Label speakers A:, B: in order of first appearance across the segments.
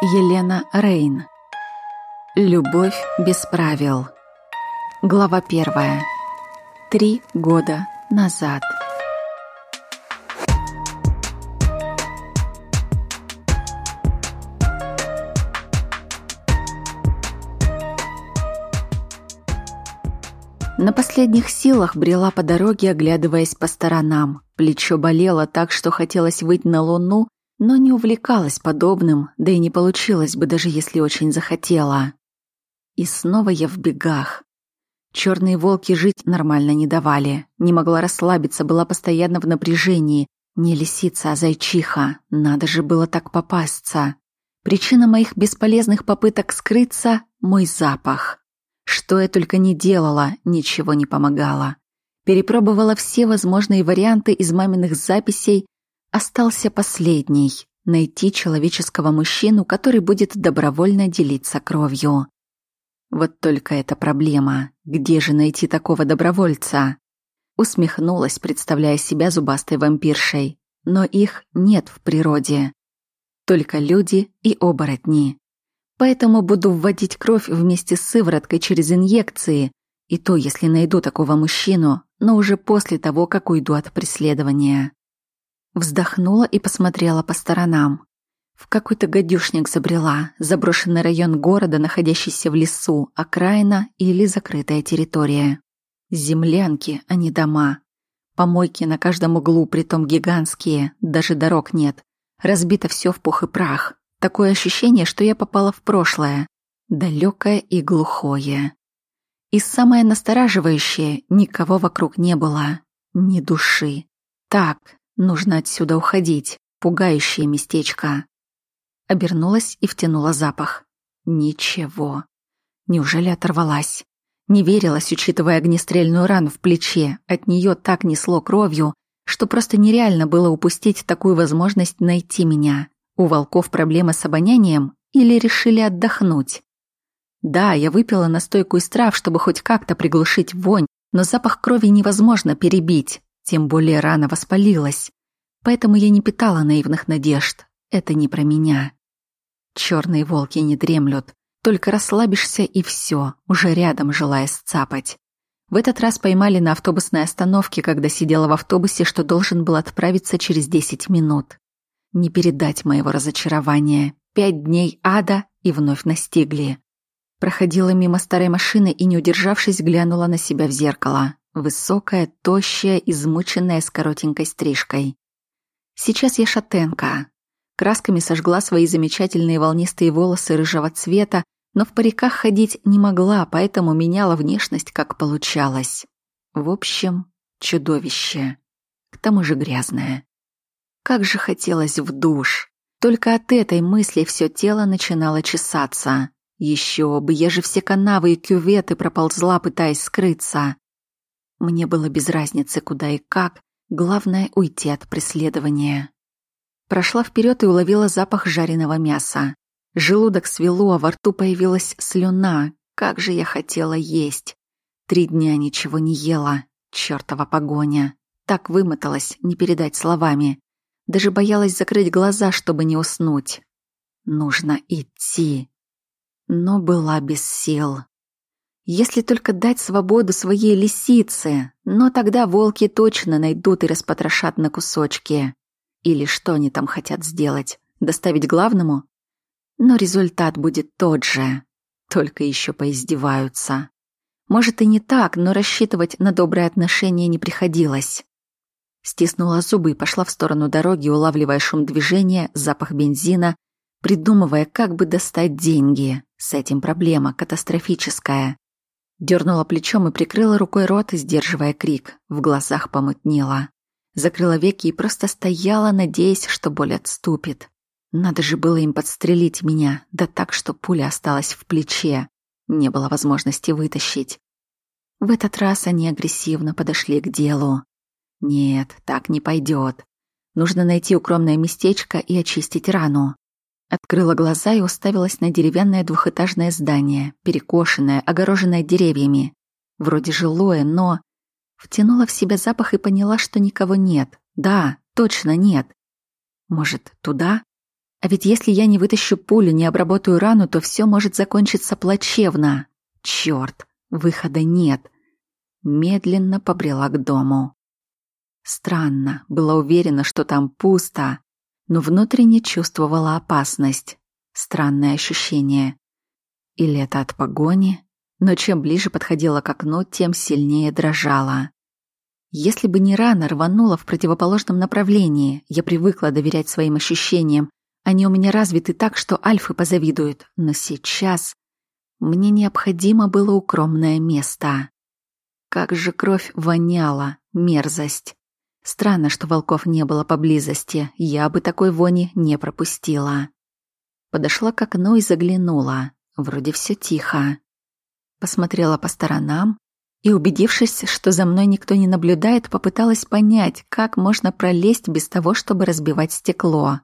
A: Елена Рейн. Любовь без правил. Глава первая. Три года назад. На последних силах брела по дороге, оглядываясь по сторонам. Плечо болело так, что хотелось выйти на луну, но не увлекалась подобным, да и не получилось бы, даже если очень захотела. И снова я в бегах. Черные волки жить нормально не давали. Не могла расслабиться, была постоянно в напряжении. Не лисица, а зайчиха. Надо же было так попасться. Причина моих бесполезных попыток скрыться — мой запах. Что я только не делала, ничего не помогало. Перепробовала все возможные варианты из маминых записей, Остался последний — найти человеческого мужчину, который будет добровольно делиться кровью. Вот только эта проблема. Где же найти такого добровольца? Усмехнулась, представляя себя зубастой вампиршей. Но их нет в природе. Только люди и оборотни. Поэтому буду вводить кровь вместе с сывороткой через инъекции, и то, если найду такого мужчину, но уже после того, как уйду от преследования. Вздохнула и посмотрела по сторонам. В какой-то гадюшник забрела, заброшенный район города, находящийся в лесу, окраина или закрытая территория. Землянки, а не дома. Помойки на каждом углу, притом гигантские, даже дорог нет. Разбито все в пух и прах. Такое ощущение, что я попала в прошлое. Далекое и глухое. И самое настораживающее, никого вокруг не было. Ни души. Так, Нужно отсюда уходить. Пугающее местечко. Обернулась и втянула запах. Ничего. Неужели оторвалась? Не верилась, учитывая огнестрельную рану в плече. От нее так несло кровью, что просто нереально было упустить такую возможность найти меня. У волков проблема с обонянием или решили отдохнуть? Да, я выпила настойку из трав, чтобы хоть как-то приглушить вонь, но запах крови невозможно перебить. Тем более рана воспалилась. Поэтому я не питала наивных надежд. Это не про меня. Черные волки не дремлют. Только расслабишься и все, уже рядом желая сцапать. В этот раз поймали на автобусной остановке, когда сидела в автобусе, что должен был отправиться через 10 минут. Не передать моего разочарования. Пять дней ада и вновь настигли. Проходила мимо старой машины и, не удержавшись, глянула на себя в зеркало. Высокая, тощая, измученная с коротенькой стрижкой. Сейчас я шатенка. Красками сожгла свои замечательные волнистые волосы рыжего цвета, но в париках ходить не могла, поэтому меняла внешность, как получалось. В общем, чудовище. К тому же грязное. Как же хотелось в душ. Только от этой мысли все тело начинало чесаться. Еще бы, я же все канавы и кюветы проползла, пытаясь скрыться. Мне было без разницы, куда и как, главное — уйти от преследования. Прошла вперед и уловила запах жареного мяса. Желудок свело, а во рту появилась слюна. Как же я хотела есть. Три дня ничего не ела. Чёртова погоня. Так вымоталась, не передать словами. Даже боялась закрыть глаза, чтобы не уснуть. Нужно идти. Но была без сил. Если только дать свободу своей лисице, но тогда волки точно найдут и распотрошат на кусочки. Или что они там хотят сделать? Доставить главному? Но результат будет тот же. Только еще поиздеваются. Может и не так, но рассчитывать на доброе отношение не приходилось. Стиснула зубы и пошла в сторону дороги, улавливая шум движения, запах бензина, придумывая, как бы достать деньги. С этим проблема катастрофическая. Дернула плечом и прикрыла рукой рот, сдерживая крик. В глазах помутнело. Закрыла веки и просто стояла, надеясь, что боль отступит. Надо же было им подстрелить меня, да так, что пуля осталась в плече. Не было возможности вытащить. В этот раз они агрессивно подошли к делу. Нет, так не пойдет. Нужно найти укромное местечко и очистить рану. Открыла глаза и уставилась на деревянное двухэтажное здание, перекошенное, огороженное деревьями. Вроде жилое, но... Втянула в себя запах и поняла, что никого нет. Да, точно нет. Может, туда? А ведь если я не вытащу пулю, не обработаю рану, то все может закончиться плачевно. Черт, выхода нет. Медленно побрела к дому. Странно, была уверена, что там пусто, но внутренне чувствовала опасность. Странное ощущение. Или это от погони? Но чем ближе подходила к окну, тем сильнее дрожала. Если бы не рано рванула в противоположном направлении, я привыкла доверять своим ощущениям. Они у меня развиты так, что альфы позавидуют. Но сейчас мне необходимо было укромное место. Как же кровь воняла, мерзость. Странно, что волков не было поблизости, я бы такой вони не пропустила. Подошла к окну и заглянула. Вроде все тихо. Посмотрела по сторонам и, убедившись, что за мной никто не наблюдает, попыталась понять, как можно пролезть без того, чтобы разбивать стекло.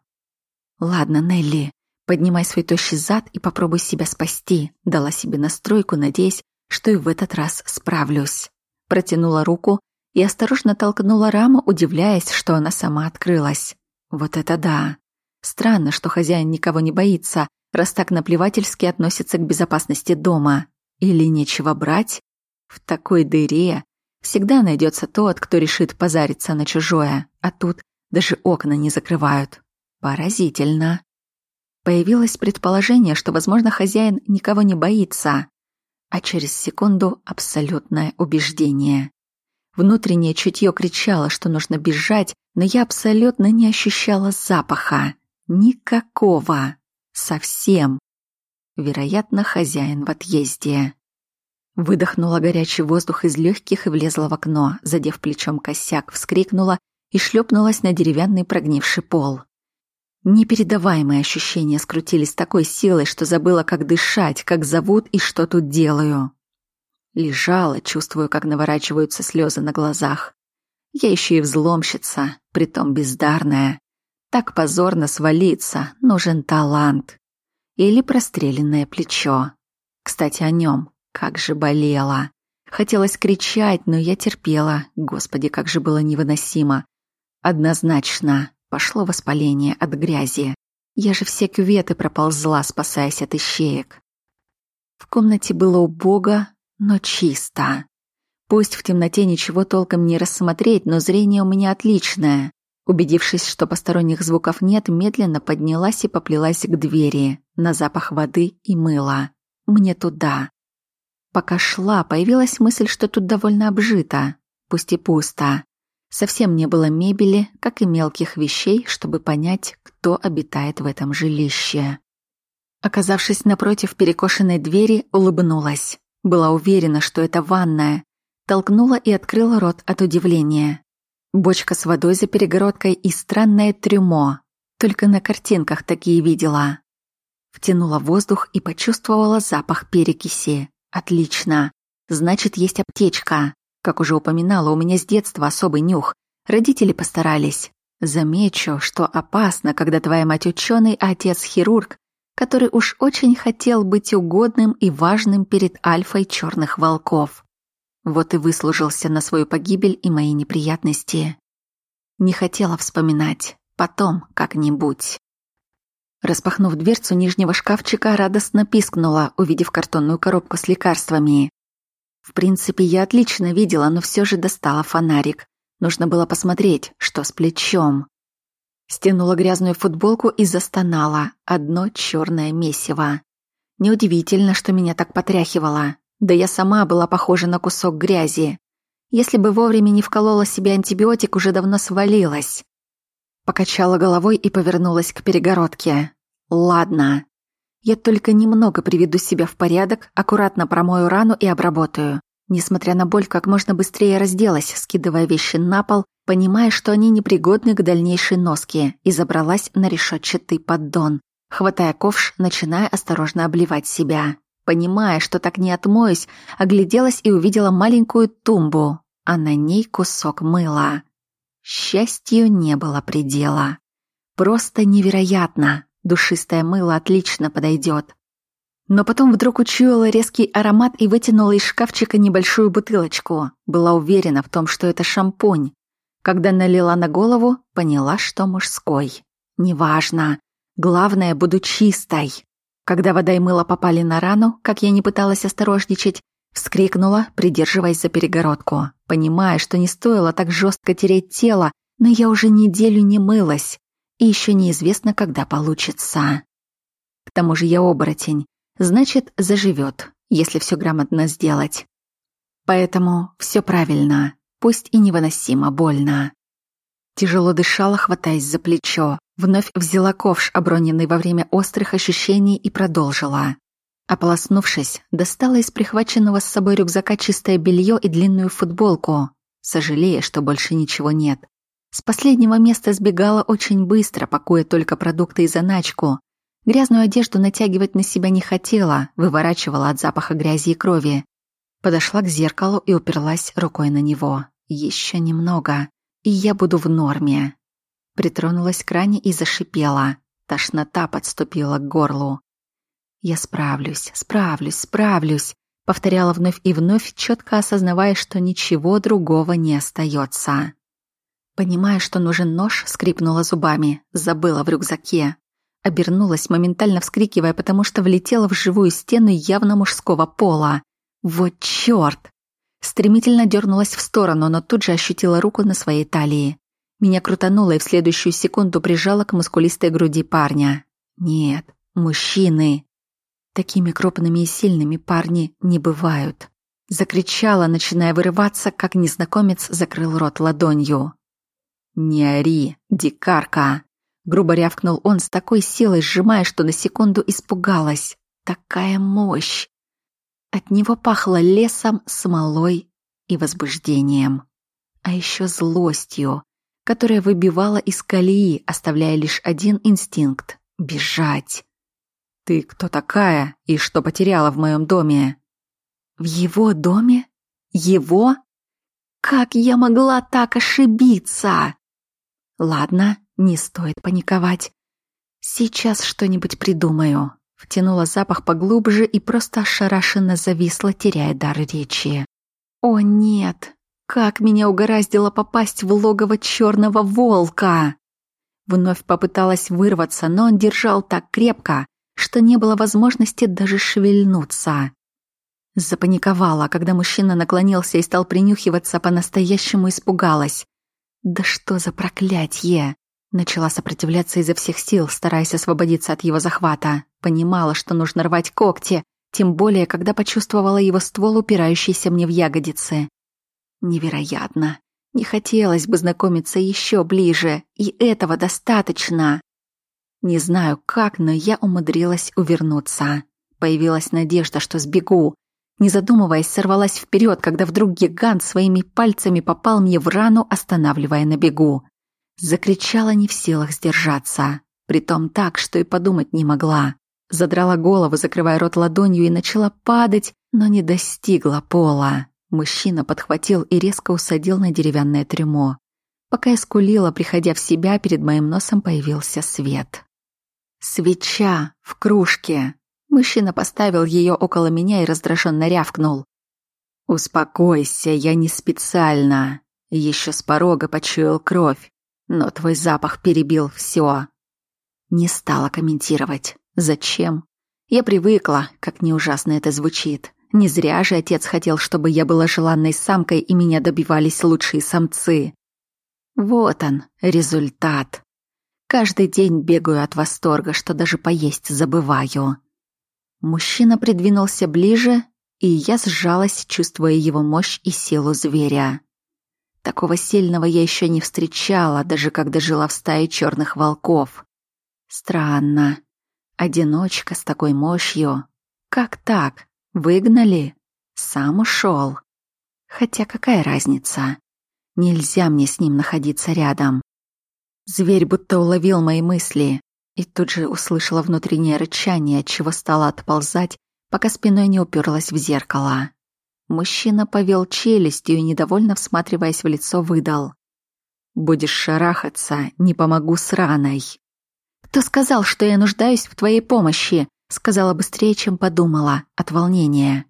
A: «Ладно, Нелли, поднимай свой тощий зад и попробуй себя спасти», дала себе настройку, надеясь, что и в этот раз справлюсь. Протянула руку и осторожно толкнула раму, удивляясь, что она сама открылась. Вот это да! Странно, что хозяин никого не боится, раз так наплевательски относится к безопасности дома. Или нечего брать? В такой дыре всегда найдется тот, кто решит позариться на чужое, а тут даже окна не закрывают. Поразительно. Появилось предположение, что, возможно, хозяин никого не боится, а через секунду абсолютное убеждение. Внутреннее чутье кричало, что нужно бежать, но я абсолютно не ощущала запаха. Никакого. Совсем. Вероятно, хозяин в отъезде. Выдохнула горячий воздух из легких и влезла в окно, задев плечом косяк, вскрикнула и шлепнулась на деревянный прогнивший пол. Непередаваемые ощущения скрутились такой силой, что забыла, как дышать, как зовут и что тут делаю. Лежала, чувствую, как наворачиваются слезы на глазах. Я еще и взломщица, притом бездарная. Так позорно свалиться, нужен талант. Или простреленное плечо. Кстати, о нем. Как же болело. Хотелось кричать, но я терпела. Господи, как же было невыносимо. Однозначно пошло воспаление от грязи. Я же все кюветы проползла, спасаясь от ищеек. В комнате было убого, но чисто. Пусть в темноте ничего толком не рассмотреть, но зрение у меня отличное. Убедившись, что посторонних звуков нет, медленно поднялась и поплелась к двери, на запах воды и мыла. Мне туда. Пока шла, появилась мысль, что тут довольно обжито, пусть и пусто. Совсем не было мебели, как и мелких вещей, чтобы понять, кто обитает в этом жилище. Оказавшись напротив перекошенной двери, улыбнулась. Была уверена, что это ванная. Толкнула и открыла рот от удивления. Бочка с водой за перегородкой и странное трюмо. Только на картинках такие видела. Втянула воздух и почувствовала запах перекиси. Отлично. Значит, есть аптечка. Как уже упоминала, у меня с детства особый нюх. Родители постарались. Замечу, что опасно, когда твоя мать ученый, а отец хирург, который уж очень хотел быть угодным и важным перед альфой черных волков. Вот и выслужился на свою погибель и мои неприятности. Не хотела вспоминать, потом как-нибудь. Распахнув дверцу нижнего шкафчика, радостно пискнула, увидев картонную коробку с лекарствами. В принципе, я отлично видела, но все же достала фонарик. Нужно было посмотреть, что с плечом. Стянула грязную футболку и застонала. Одно черное месиво. Неудивительно, что меня так потряхивало. Да я сама была похожа на кусок грязи. Если бы вовремя не вколола себе антибиотик, уже давно свалилась. Покачала головой и повернулась к перегородке. Ладно. Я только немного приведу себя в порядок, аккуратно промою рану и обработаю. Несмотря на боль, как можно быстрее разделась, скидывая вещи на пол понимая, что они непригодны к дальнейшей носке, и забралась на решетчатый поддон, хватая ковш, начиная осторожно обливать себя. Понимая, что так не отмоюсь, огляделась и увидела маленькую тумбу, а на ней кусок мыла. Счастью не было предела. Просто невероятно. Душистое мыло отлично подойдет. Но потом вдруг учуяла резкий аромат и вытянула из шкафчика небольшую бутылочку. Была уверена в том, что это шампунь. Когда налила на голову, поняла, что мужской. Неважно. Главное, буду чистой. Когда вода и мыло попали на рану, как я не пыталась осторожничать, вскрикнула, придерживаясь за перегородку, понимая, что не стоило так жестко тереть тело, но я уже неделю не мылась, и еще неизвестно, когда получится. К тому же я оборотень, значит, заживет, если все грамотно сделать. Поэтому все правильно, пусть и невыносимо больно. Тяжело дышала, хватаясь за плечо. Вновь взяла ковш, оброненный во время острых ощущений, и продолжила. Ополоснувшись, достала из прихваченного с собой рюкзака чистое белье и длинную футболку, сожалея, что больше ничего нет. С последнего места сбегала очень быстро, пакуя только продукты и заначку. Грязную одежду натягивать на себя не хотела, выворачивала от запаха грязи и крови. Подошла к зеркалу и уперлась рукой на него. Еще немного и я буду в норме. Притронулась к ране и зашипела. Тошнота подступила к горлу. «Я справлюсь, справлюсь, справлюсь», — повторяла вновь и вновь, четко осознавая, что ничего другого не остается. Понимая, что нужен нож, скрипнула зубами, забыла в рюкзаке. Обернулась, моментально вскрикивая, потому что влетела в живую стену явно мужского пола. «Вот чёрт!» Стремительно дернулась в сторону, но тут же ощутила руку на своей талии. Меня крутануло и в следующую секунду прижала к мускулистой груди парня. Нет, мужчины. Такими крупными и сильными парни не бывают. Закричала, начиная вырываться, как незнакомец закрыл рот ладонью. «Не ори, дикарка!» Грубо рявкнул он с такой силой, сжимая, что на секунду испугалась. Такая мощь! От него пахло лесом, смолой и возбуждением. А еще злостью, которая выбивала из колеи, оставляя лишь один инстинкт — бежать. «Ты кто такая и что потеряла в моем доме?» «В его доме? Его? Как я могла так ошибиться?» «Ладно, не стоит паниковать. Сейчас что-нибудь придумаю. Втянула запах поглубже и просто ошарашенно зависла, теряя дар речи. «О нет! Как меня угораздило попасть в логово черного волка!» Вновь попыталась вырваться, но он держал так крепко, что не было возможности даже шевельнуться. Запаниковала, когда мужчина наклонился и стал принюхиваться, по-настоящему испугалась. «Да что за проклятье!» Начала сопротивляться изо всех сил, стараясь освободиться от его захвата. Понимала, что нужно рвать когти, тем более, когда почувствовала его ствол, упирающийся мне в ягодицы. Невероятно. Не хотелось бы знакомиться еще ближе, и этого достаточно. Не знаю как, но я умудрилась увернуться. Появилась надежда, что сбегу. Не задумываясь, сорвалась вперед, когда вдруг гигант своими пальцами попал мне в рану, останавливая на бегу. Закричала не в силах сдержаться, притом так, что и подумать не могла. Задрала голову, закрывая рот ладонью, и начала падать, но не достигла пола. Мужчина подхватил и резко усадил на деревянное трюмо. Пока я скулила, приходя в себя, перед моим носом появился свет. «Свеча в кружке!» Мужчина поставил ее около меня и раздраженно рявкнул. «Успокойся, я не специально. Еще с порога почуял кровь. Но твой запах перебил все. Не стала комментировать. Зачем? Я привыкла, как не ужасно это звучит. Не зря же отец хотел, чтобы я была желанной самкой и меня добивались лучшие самцы. Вот он, результат. Каждый день бегаю от восторга, что даже поесть забываю. Мужчина придвинулся ближе, и я сжалась, чувствуя его мощь и силу зверя. Такого сильного я еще не встречала, даже когда жила в стае черных волков. Странно. Одиночка с такой мощью. Как так? Выгнали? Сам ушел. Хотя какая разница? Нельзя мне с ним находиться рядом. Зверь будто уловил мои мысли и тут же услышала внутреннее рычание, от чего стала отползать, пока спиной не уперлась в зеркало. Мужчина повел челюстью и, недовольно всматриваясь в лицо, выдал. «Будешь шарахаться, не помогу с раной». «Кто сказал, что я нуждаюсь в твоей помощи?» Сказала быстрее, чем подумала, от волнения.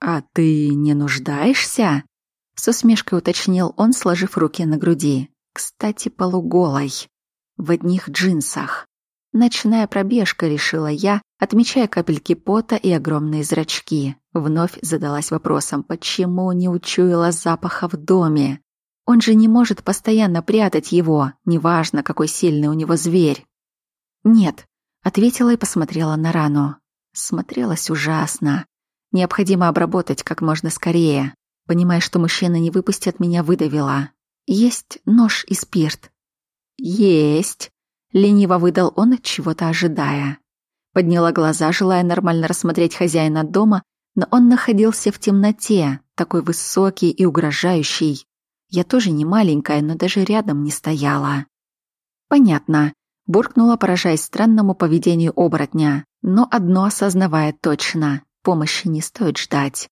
A: «А ты не нуждаешься?» С усмешкой уточнил он, сложив руки на груди. Кстати, полуголой. В одних джинсах. Ночная пробежка, решила я, отмечая капельки пота и огромные зрачки. Вновь задалась вопросом, почему не учуяла запаха в доме? Он же не может постоянно прятать его, неважно, какой сильный у него зверь. «Нет», — ответила и посмотрела на рану. Смотрелась ужасно. Необходимо обработать как можно скорее. Понимая, что мужчина не выпустит меня, выдавила. «Есть нож и спирт». «Есть», Лениво выдал он, от чего-то ожидая. Подняла глаза, желая нормально рассмотреть хозяина дома, но он находился в темноте, такой высокий и угрожающий. Я тоже не маленькая, но даже рядом не стояла. Понятно, буркнула, поражаясь странному поведению оборотня, но одно осознавая точно — помощи не стоит ждать.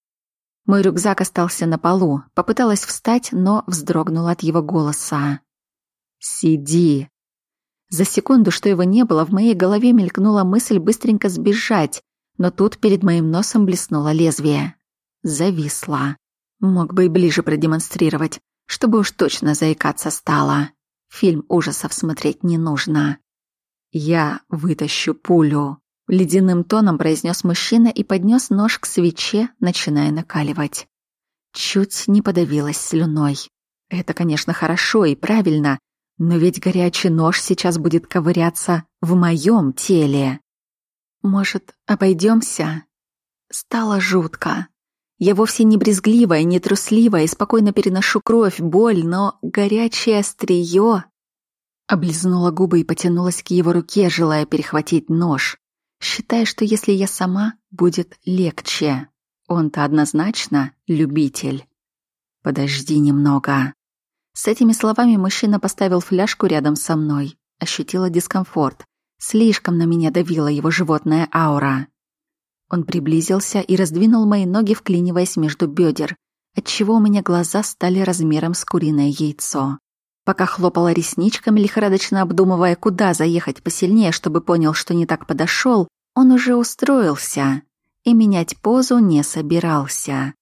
A: Мой рюкзак остался на полу, попыталась встать, но вздрогнула от его голоса. «Сиди!» За секунду, что его не было, в моей голове мелькнула мысль быстренько сбежать, но тут перед моим носом блеснуло лезвие. Зависла. Мог бы и ближе продемонстрировать, чтобы уж точно заикаться стало. Фильм ужасов смотреть не нужно. «Я вытащу пулю», — ледяным тоном произнес мужчина и поднес нож к свече, начиная накаливать. Чуть не подавилась слюной. Это, конечно, хорошо и правильно, но ведь горячий нож сейчас будет ковыряться в моем теле. Может, обойдемся? Стало жутко. Я вовсе не брезгливая, не трусливая и спокойно переношу кровь, боль, но горячее острие... Облизнула губы и потянулась к его руке, желая перехватить нож, считая, что если я сама, будет легче. Он-то однозначно любитель. Подожди немного. С этими словами мужчина поставил фляжку рядом со мной. Ощутила дискомфорт. Слишком на меня давила его животная аура. Он приблизился и раздвинул мои ноги, вклиниваясь между бедер, отчего у меня глаза стали размером с куриное яйцо. Пока хлопала ресничками, лихорадочно обдумывая, куда заехать посильнее, чтобы понял, что не так подошел, он уже устроился и менять позу не собирался.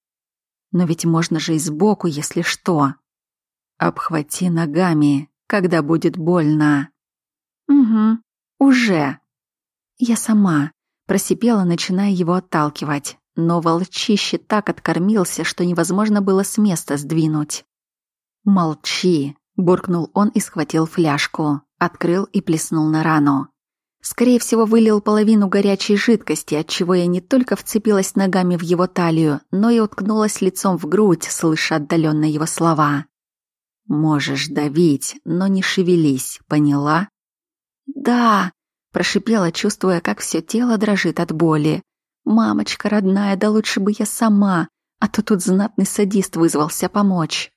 A: Но ведь можно же и сбоку, если что. Обхвати ногами, когда будет больно. Угу, уже. Я сама просипела, начиная его отталкивать, но волчище так откормился, что невозможно было с места сдвинуть. Молчи, буркнул он и схватил фляжку, открыл и плеснул на рану. Скорее всего, вылил половину горячей жидкости, отчего я не только вцепилась ногами в его талию, но и уткнулась лицом в грудь, слыша отдаленно его слова. Можешь давить, но не шевелись, поняла? Да, прошипела, чувствуя, как все тело дрожит от боли. Мамочка родная, да лучше бы я сама, а то тут знатный садист вызвался помочь.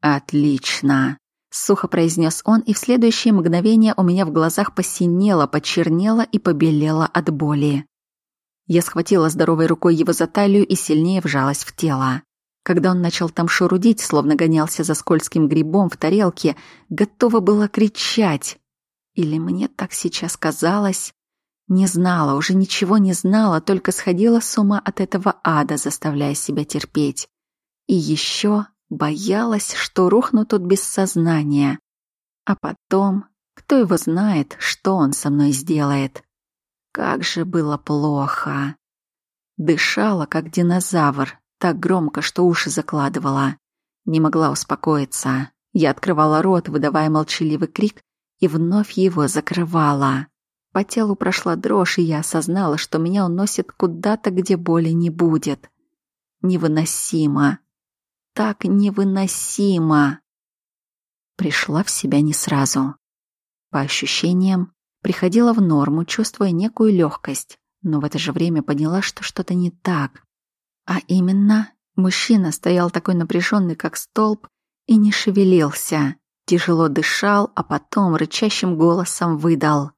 A: Отлично, сухо произнес он, и в следующее мгновение у меня в глазах посинело, почернело и побелело от боли. Я схватила здоровой рукой его за талию и сильнее вжалась в тело. Когда он начал там шурудить, словно гонялся за скользким грибом в тарелке, готова была кричать. Или мне так сейчас казалось? Не знала, уже ничего не знала, только сходила с ума от этого ада, заставляя себя терпеть. И еще боялась, что рухну тут без сознания. А потом, кто его знает, что он со мной сделает. Как же было плохо. Дышала, как динозавр, так громко, что уши закладывала. Не могла успокоиться. Я открывала рот, выдавая молчаливый крик, и вновь его закрывала. По телу прошла дрожь, и я осознала, что меня уносит куда-то, где боли не будет. Невыносимо. Так невыносимо. Пришла в себя не сразу. По ощущениям, приходила в норму, чувствуя некую легкость, но в это же время поняла, что что-то не так. А именно, мужчина стоял такой напряженный, как столб, и не шевелился, тяжело дышал, а потом рычащим голосом выдал.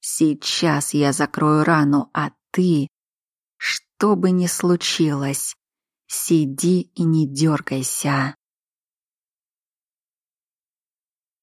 A: «Сейчас я закрою рану, а ты, что бы ни случилось, сиди и не дергайся».